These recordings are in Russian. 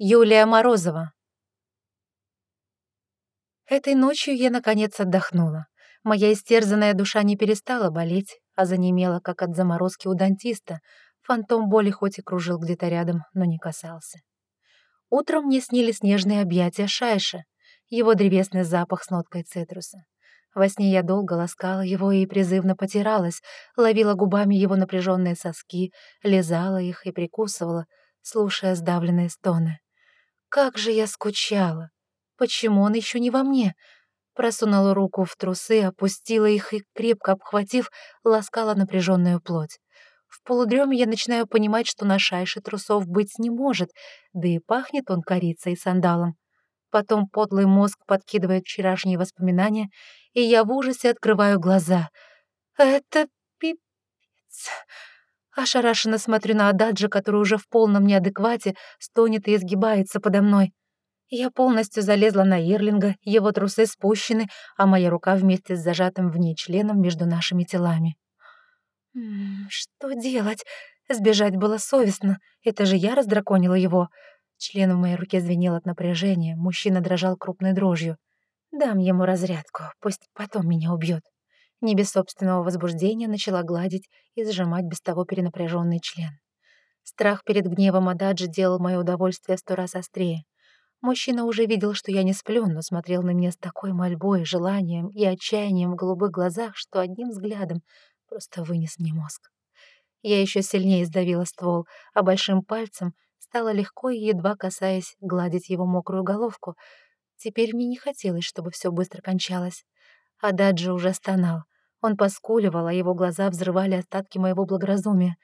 Юлия Морозова. Этой ночью я, наконец, отдохнула. Моя истерзанная душа не перестала болеть, а занемела, как от заморозки у дантиста. Фантом боли хоть и кружил где-то рядом, но не касался. Утром мне снились нежные объятия Шайша, его древесный запах с ноткой цитруса. Во сне я долго ласкала его и призывно потиралась, ловила губами его напряженные соски, лизала их и прикусывала, слушая сдавленные стоны. Как же я скучала! Почему он еще не во мне? Просунула руку в трусы, опустила их и, крепко обхватив, ласкала напряженную плоть. В полудреме я начинаю понимать, что на шайше трусов быть не может, да и пахнет он корицей и сандалом. Потом подлый мозг подкидывает вчерашние воспоминания, и я в ужасе открываю глаза. Это пипец. Ошарашенно смотрю на Ададжа, который уже в полном неадеквате стонет и изгибается подо мной. Я полностью залезла на Ирлинга, его трусы спущены, а моя рука вместе с зажатым в ней членом между нашими телами. Что делать? Сбежать было совестно. Это же я раздраконила его. Член в моей руке звенел от напряжения, мужчина дрожал крупной дрожью. Дам ему разрядку, пусть потом меня убьет не без собственного возбуждения начала гладить и сжимать без того перенапряженный член. Страх перед гневом Ададжи делал мое удовольствие в сто раз острее. Мужчина уже видел, что я не сплю, но смотрел на меня с такой мольбой, желанием и отчаянием в голубых глазах, что одним взглядом просто вынес мне мозг. Я еще сильнее сдавила ствол, а большим пальцем стало легко и, едва касаясь, гладить его мокрую головку. Теперь мне не хотелось, чтобы все быстро кончалось. Ададжи уже стонал. Он поскуливал, а его глаза взрывали остатки моего благоразумия.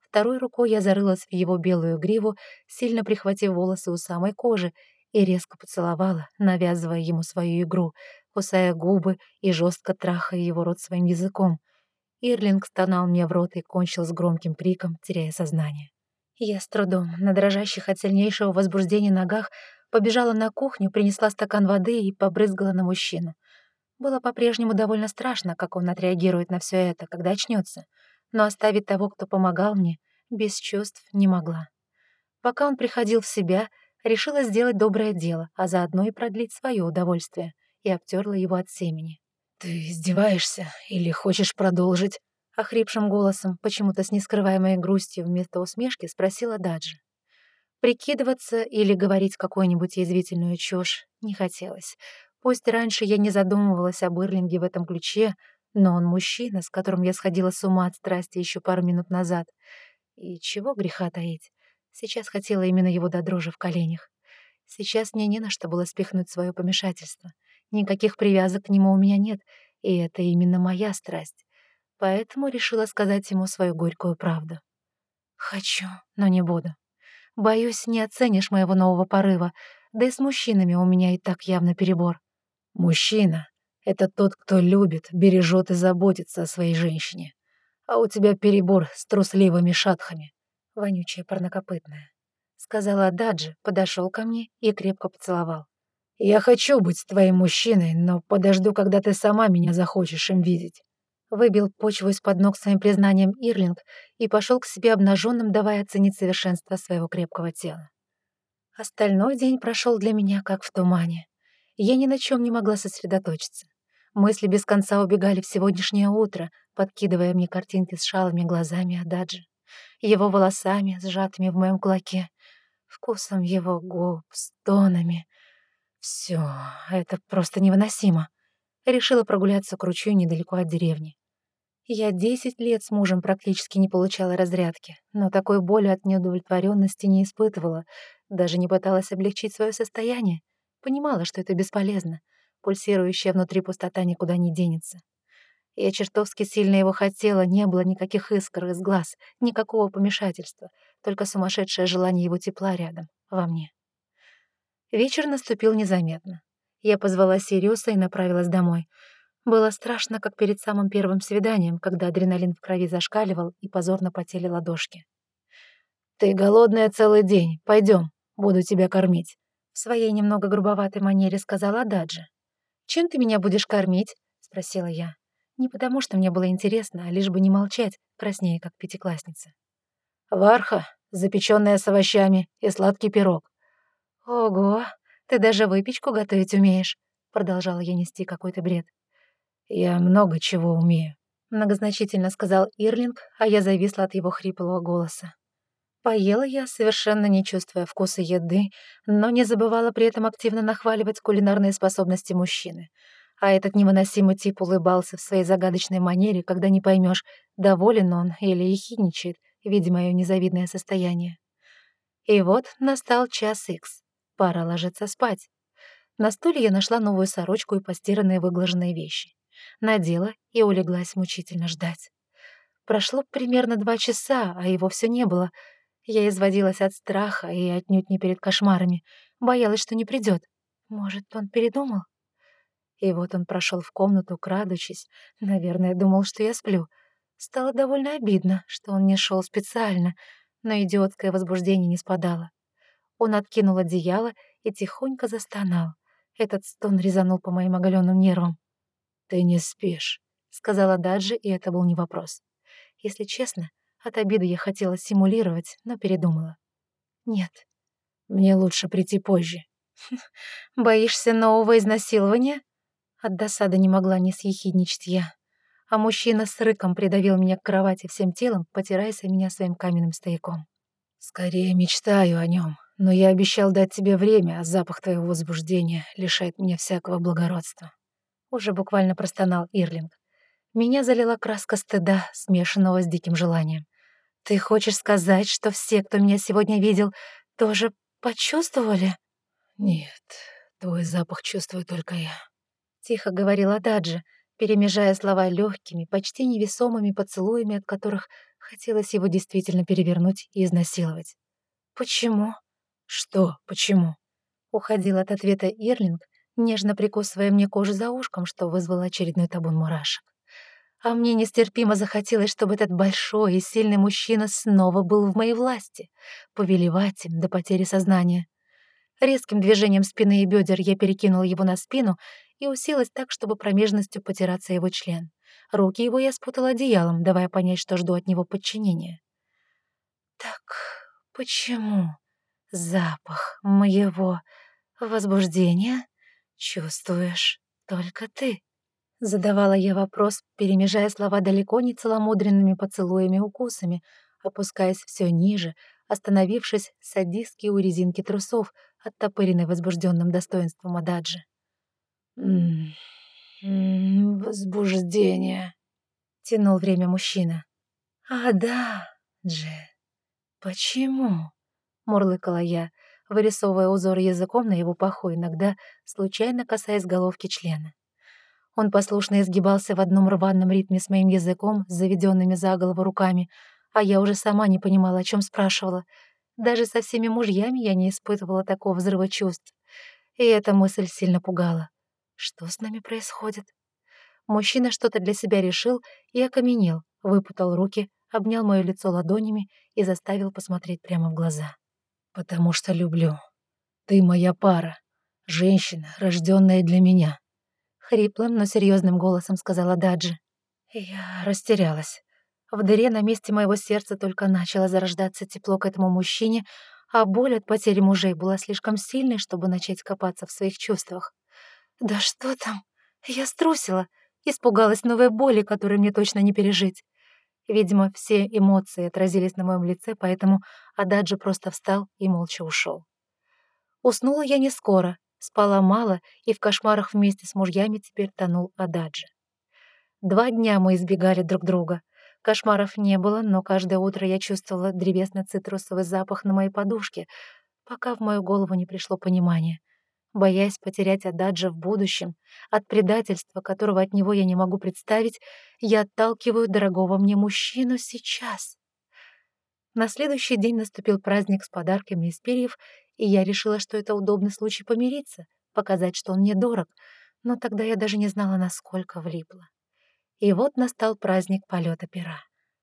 Второй рукой я зарылась в его белую гриву, сильно прихватив волосы у самой кожи, и резко поцеловала, навязывая ему свою игру, кусая губы и жестко трахая его рот своим языком. Ирлинг стонал мне в рот и кончил с громким криком, теряя сознание. Я с трудом, на дрожащих от сильнейшего возбуждения ногах, побежала на кухню, принесла стакан воды и побрызгала на мужчину. Было по-прежнему довольно страшно, как он отреагирует на все это, когда очнется, но оставить того, кто помогал мне, без чувств не могла. Пока он приходил в себя, решила сделать доброе дело, а заодно и продлить свое удовольствие, и обтерла его от семени. «Ты издеваешься или хочешь продолжить?» Охрипшим голосом, почему-то с нескрываемой грустью вместо усмешки, спросила Даджи. Прикидываться или говорить какую-нибудь язвительную чушь не хотелось. Пусть раньше я не задумывалась об Ирлинге в этом ключе, но он мужчина, с которым я сходила с ума от страсти еще пару минут назад. И чего греха таить? Сейчас хотела именно его до дрожи в коленях. Сейчас мне не на что было спихнуть свое помешательство. Никаких привязок к нему у меня нет, и это именно моя страсть. Поэтому решила сказать ему свою горькую правду. Хочу, но не буду. Боюсь, не оценишь моего нового порыва, да и с мужчинами у меня и так явно перебор. Мужчина — это тот, кто любит, бережет и заботится о своей женщине. А у тебя перебор с трусливыми шатхами. Вонючая парнокопытная. Сказала Даджи, подошел ко мне и крепко поцеловал. «Я хочу быть твоим мужчиной, но подожду, когда ты сама меня захочешь им видеть». Выбил почву из-под ног своим признанием Ирлинг и пошел к себе обнаженным, давая оценить совершенство своего крепкого тела. Остальной день прошел для меня как в тумане. Я ни на чем не могла сосредоточиться. Мысли без конца убегали в сегодняшнее утро, подкидывая мне картинки с шалыми глазами Ададжи, его волосами, сжатыми в моем кулаке, вкусом его губ, стонами. Все, это просто невыносимо. Решила прогуляться к ручью недалеко от деревни. Я десять лет с мужем практически не получала разрядки, но такой боли от неудовлетворенности не испытывала, даже не пыталась облегчить свое состояние. Понимала, что это бесполезно. Пульсирующая внутри пустота никуда не денется. Я чертовски сильно его хотела, не было никаких искр из глаз, никакого помешательства, только сумасшедшее желание его тепла рядом, во мне. Вечер наступил незаметно. Я позвала Сириуса и направилась домой. Было страшно, как перед самым первым свиданием, когда адреналин в крови зашкаливал и позорно потели ладошки. «Ты голодная целый день. Пойдем, буду тебя кормить», своей немного грубоватой манере сказала Даджи. «Чем ты меня будешь кормить?» — спросила я. Не потому, что мне было интересно, а лишь бы не молчать, краснее, как пятиклассница. «Варха, запеченная с овощами и сладкий пирог. «Ого, ты даже выпечку готовить умеешь», — продолжала я нести какой-то бред. «Я много чего умею», — многозначительно сказал Ирлинг, а я зависла от его хриплого голоса. Поела я, совершенно не чувствуя вкуса еды, но не забывала при этом активно нахваливать кулинарные способности мужчины. А этот невыносимый тип улыбался в своей загадочной манере, когда не поймешь, доволен он или ехидничает, видя мое незавидное состояние. И вот настал час икс. Пора ложиться спать. На стуле я нашла новую сорочку и постиранные выглаженные вещи. Надела и улеглась мучительно ждать. Прошло примерно два часа, а его все не было. Я изводилась от страха и отнюдь не перед кошмарами. Боялась, что не придет. Может, он передумал? И вот он прошел в комнату, крадучись. Наверное, думал, что я сплю. Стало довольно обидно, что он не шел специально, но идиотское возбуждение не спадало. Он откинул одеяло и тихонько застонал. Этот стон резанул по моим оголенным нервам. «Ты не спишь», — сказала Даджи, и это был не вопрос. Если честно, от обиды я хотела симулировать, но передумала. «Нет». «Мне лучше прийти позже». «Боишься нового изнасилования?» От досады не могла не съехидничать я. А мужчина с рыком придавил меня к кровати всем телом, потираясь о меня своим каменным стояком. «Скорее мечтаю о нем, но я обещал дать тебе время, а запах твоего возбуждения лишает меня всякого благородства». Уже буквально простонал Ирлинг. Меня залила краска стыда, смешанного с диким желанием. «Ты хочешь сказать, что все, кто меня сегодня видел, тоже почувствовали?» «Нет, твой запах чувствую только я». — тихо говорила Даджи, перемежая слова легкими, почти невесомыми поцелуями, от которых хотелось его действительно перевернуть и изнасиловать. «Почему?» «Что почему?» — уходил от ответа Ирлинг, нежно прикусывая мне кожу за ушком, что вызвало очередной табун мурашек. А мне нестерпимо захотелось, чтобы этот большой и сильный мужчина снова был в моей власти, повелевать им до потери сознания. Резким движением спины и бедер я перекинула его на спину и уселась так, чтобы промежностью потираться его член. Руки его я спутала одеялом, давая понять, что жду от него подчинения. «Так почему запах моего возбуждения чувствуешь только ты?» Задавала я вопрос, перемежая слова далеко не целомудренными поцелуями-укусами, опускаясь все ниже, остановившись садистски у резинки трусов, оттопыренной возбужденным достоинством Ададжи. «М -м, возбуждение», — тянул время мужчина. «А да, Дже, почему?» — мурлыкала я, вырисовывая узор языком на его паху, иногда случайно касаясь головки члена. Он послушно изгибался в одном рваном ритме с моим языком, с заведенными за голову руками, а я уже сама не понимала, о чем спрашивала. Даже со всеми мужьями я не испытывала такого взрыва чувств. И эта мысль сильно пугала. Что с нами происходит? Мужчина что-то для себя решил и окаменел, выпутал руки, обнял мое лицо ладонями и заставил посмотреть прямо в глаза. «Потому что люблю. Ты моя пара. Женщина, рожденная для меня», — хриплым, но серьезным голосом сказала Даджи. Я растерялась. В дыре на месте моего сердца только начало зарождаться тепло к этому мужчине, а боль от потери мужей была слишком сильной, чтобы начать копаться в своих чувствах. Да что там? Я струсила, испугалась новой боли, которую мне точно не пережить. Видимо, все эмоции отразились на моем лице, поэтому Ададжи просто встал и молча ушел. Уснула я не скоро, спала мало, и в кошмарах вместе с мужьями теперь тонул Ададжи. Два дня мы избегали друг друга. Кошмаров не было, но каждое утро я чувствовала древесно-цитрусовый запах на моей подушке, пока в мою голову не пришло понимание. Боясь потерять Ададжа в будущем, от предательства, которого от него я не могу представить, я отталкиваю дорогого мне мужчину сейчас. На следующий день наступил праздник с подарками из перьев, и я решила, что это удобный случай помириться, показать, что он мне дорог, но тогда я даже не знала, насколько влипла. И вот настал праздник полета пера.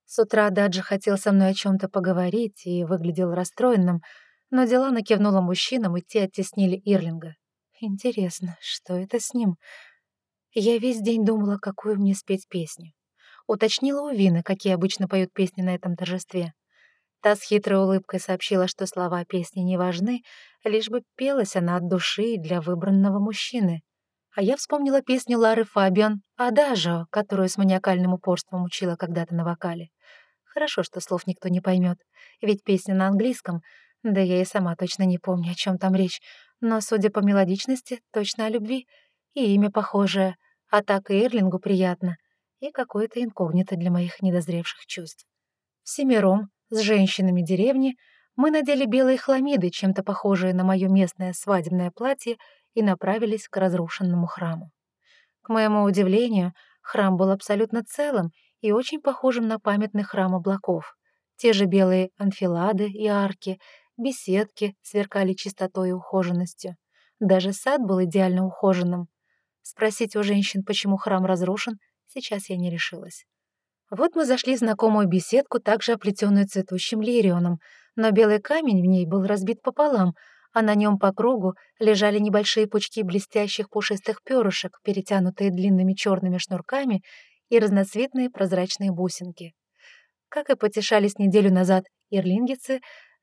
С утра Даджи хотел со мной о чем то поговорить и выглядел расстроенным, но Дилана кивнула мужчинам, и те оттеснили Ирлинга. Интересно, что это с ним? Я весь день думала, какую мне спеть песню. Уточнила у Вины, какие обычно поют песни на этом торжестве. Та с хитрой улыбкой сообщила, что слова песни не важны, лишь бы пелась она от души для выбранного мужчины. А я вспомнила песню Лары Фабиан «Адажио», которую с маниакальным упорством учила когда-то на вокале. Хорошо, что слов никто не поймет, ведь песня на английском, да я и сама точно не помню, о чем там речь, но, судя по мелодичности, точно о любви, и имя похожее, а так и Эрлингу приятно, и какое-то инкогнито для моих недозревших чувств. Всемиром, с женщинами деревни, мы надели белые хламиды, чем-то похожие на мое местное свадебное платье, и направились к разрушенному храму. К моему удивлению, храм был абсолютно целым и очень похожим на памятный храм облаков. Те же белые анфилады и арки, беседки сверкали чистотой и ухоженностью. Даже сад был идеально ухоженным. Спросить у женщин, почему храм разрушен, сейчас я не решилась. Вот мы зашли в знакомую беседку, также оплетенную цветущим лирионом, но белый камень в ней был разбит пополам — а на нем по кругу лежали небольшие пучки блестящих пушистых перышек, перетянутые длинными черными шнурками и разноцветные прозрачные бусинки. Как и потешались неделю назад ирлингицы,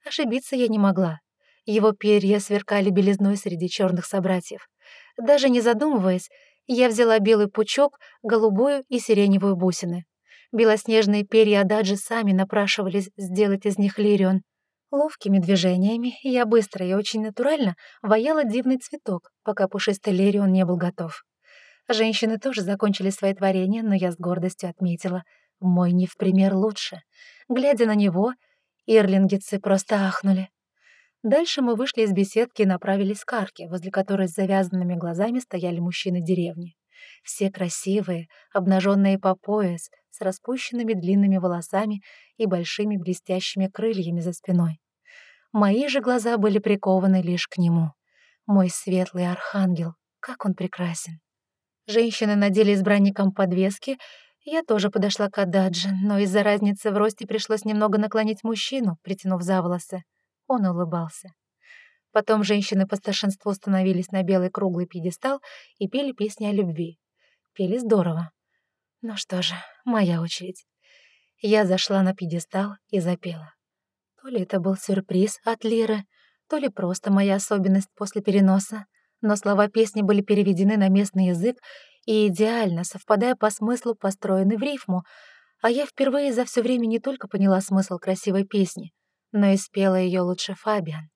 ошибиться я не могла. Его перья сверкали белизной среди черных собратьев. Даже не задумываясь, я взяла белый пучок, голубую и сиреневую бусины. Белоснежные перья Ададжи сами напрашивались сделать из них лирион — Ловкими движениями я быстро и очень натурально ваяла дивный цветок, пока пушистый лирион не был готов. Женщины тоже закончили свои творения, но я с гордостью отметила, мой не в пример лучше. Глядя на него, ирлингицы просто ахнули. Дальше мы вышли из беседки и направились к арке, возле которой с завязанными глазами стояли мужчины деревни. Все красивые, обнаженные по пояс, с распущенными длинными волосами и большими блестящими крыльями за спиной. Мои же глаза были прикованы лишь к нему. Мой светлый архангел, как он прекрасен. Женщины надели избранникам подвески, я тоже подошла к Ададже, но из-за разницы в росте пришлось немного наклонить мужчину, притянув за волосы. Он улыбался. Потом женщины по старшинству становились на белый круглый пьедестал и пели песни о любви. Пели здорово. Ну что же, моя очередь. Я зашла на пьедестал и запела. То ли это был сюрприз от Лиры, то ли просто моя особенность после переноса, но слова песни были переведены на местный язык и идеально, совпадая по смыслу, построены в рифму, а я впервые за все время не только поняла смысл красивой песни, но и спела ее лучше Фабиан.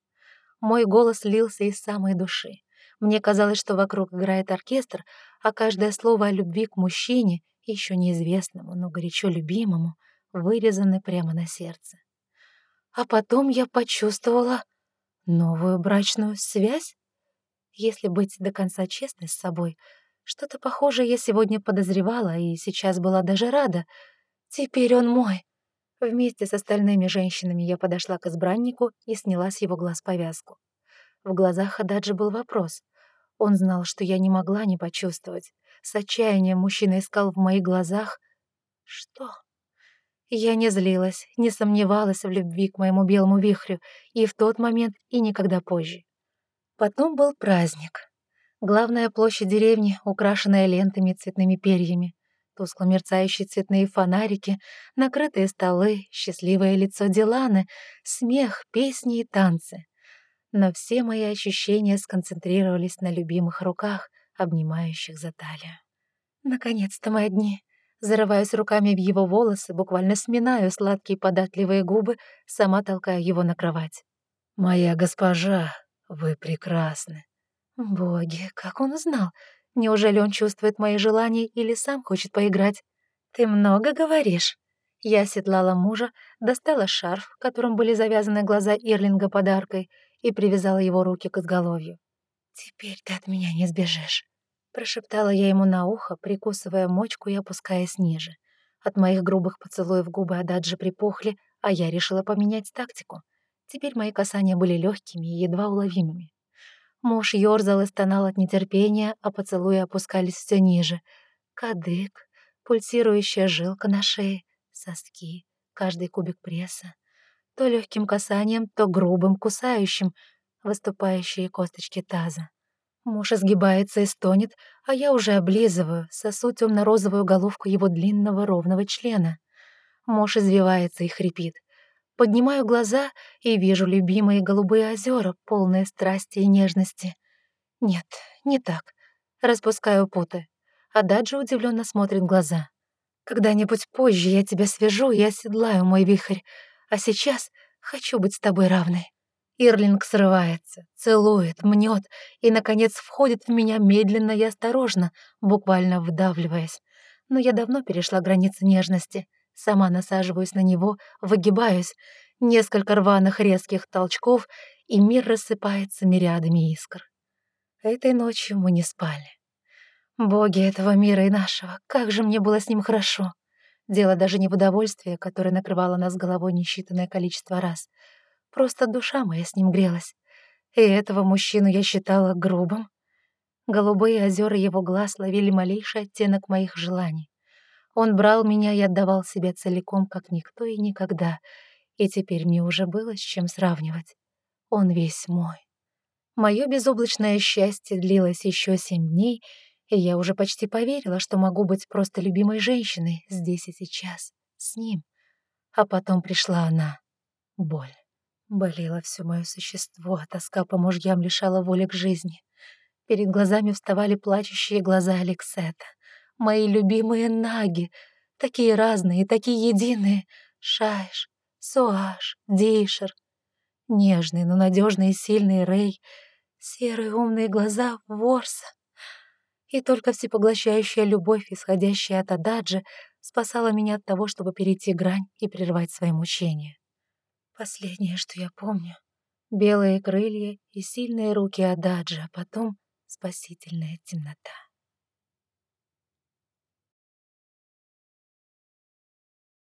Мой голос лился из самой души. Мне казалось, что вокруг играет оркестр, а каждое слово о любви к мужчине, еще неизвестному, но горячо любимому, вырезано прямо на сердце. А потом я почувствовала новую брачную связь. Если быть до конца честной с собой, что-то похожее я сегодня подозревала и сейчас была даже рада. Теперь он мой. Вместе с остальными женщинами я подошла к избраннику и сняла с его глаз повязку. В глазах Ададжи был вопрос. Он знал, что я не могла не почувствовать. С отчаянием мужчина искал в моих глазах... Что? Я не злилась, не сомневалась в любви к моему белому вихрю и в тот момент, и никогда позже. Потом был праздник. Главная площадь деревни, украшенная лентами и цветными перьями, тускло мерцающие цветные фонарики, накрытые столы, счастливое лицо Диланы, смех, песни и танцы. Но все мои ощущения сконцентрировались на любимых руках, обнимающих за талию. Наконец-то мы одни. Зарываюсь руками в его волосы, буквально сминаю сладкие податливые губы, сама толкаю его на кровать. «Моя госпожа, вы прекрасны». Боги, как он узнал? Неужели он чувствует мои желания или сам хочет поиграть? Ты много говоришь. Я оседлала мужа, достала шарф, которым были завязаны глаза Ирлинга подаркой, и привязала его руки к изголовью. «Теперь ты от меня не сбежишь». Прошептала я ему на ухо, прикусывая мочку и опускаясь ниже. От моих грубых поцелуев губы Ададжи припухли, а я решила поменять тактику. Теперь мои касания были легкими и едва уловимыми. Муж ёрзал и стонал от нетерпения, а поцелуи опускались все ниже. Кадык, пульсирующая жилка на шее, соски, каждый кубик пресса. То легким касанием, то грубым, кусающим, выступающие косточки таза. Муж изгибается и стонет, а я уже облизываю, сосу темно-розовую головку его длинного ровного члена. Муж извивается и хрипит. Поднимаю глаза и вижу любимые голубые озера, полные страсти и нежности. Нет, не так. Распускаю путы. А Даджи удивленно смотрит глаза. Когда-нибудь позже я тебя свяжу и оседлаю мой вихрь, а сейчас хочу быть с тобой равной. Ирлинг срывается, целует, мнет и, наконец, входит в меня медленно и осторожно, буквально вдавливаясь. Но я давно перешла границы нежности. Сама насаживаюсь на него, выгибаюсь. Несколько рваных резких толчков, и мир рассыпается мириадами искр. Этой ночью мы не спали. Боги этого мира и нашего, как же мне было с ним хорошо. Дело даже не в удовольствии, которое накрывало нас головой несчитанное количество раз — Просто душа моя с ним грелась. И этого мужчину я считала грубым. Голубые озера его глаз ловили малейший оттенок моих желаний. Он брал меня и отдавал себя целиком, как никто и никогда, и теперь мне уже было с чем сравнивать. Он весь мой. Мое безоблачное счастье длилось еще семь дней, и я уже почти поверила, что могу быть просто любимой женщиной здесь и сейчас, с ним. А потом пришла она — боль. Болело все мое существо, а тоска по мужьям лишала воли к жизни. Перед глазами вставали плачущие глаза Алексета. Мои любимые наги, такие разные, такие единые. Шайш, Суаш, Дейшер. Нежный, но надежный и сильный Рэй. Серые умные глаза Ворса. И только всепоглощающая любовь, исходящая от Ададжи, спасала меня от того, чтобы перейти грань и прервать свои мучения. Последнее, что я помню — белые крылья и сильные руки Ададжа, а потом спасительная темнота.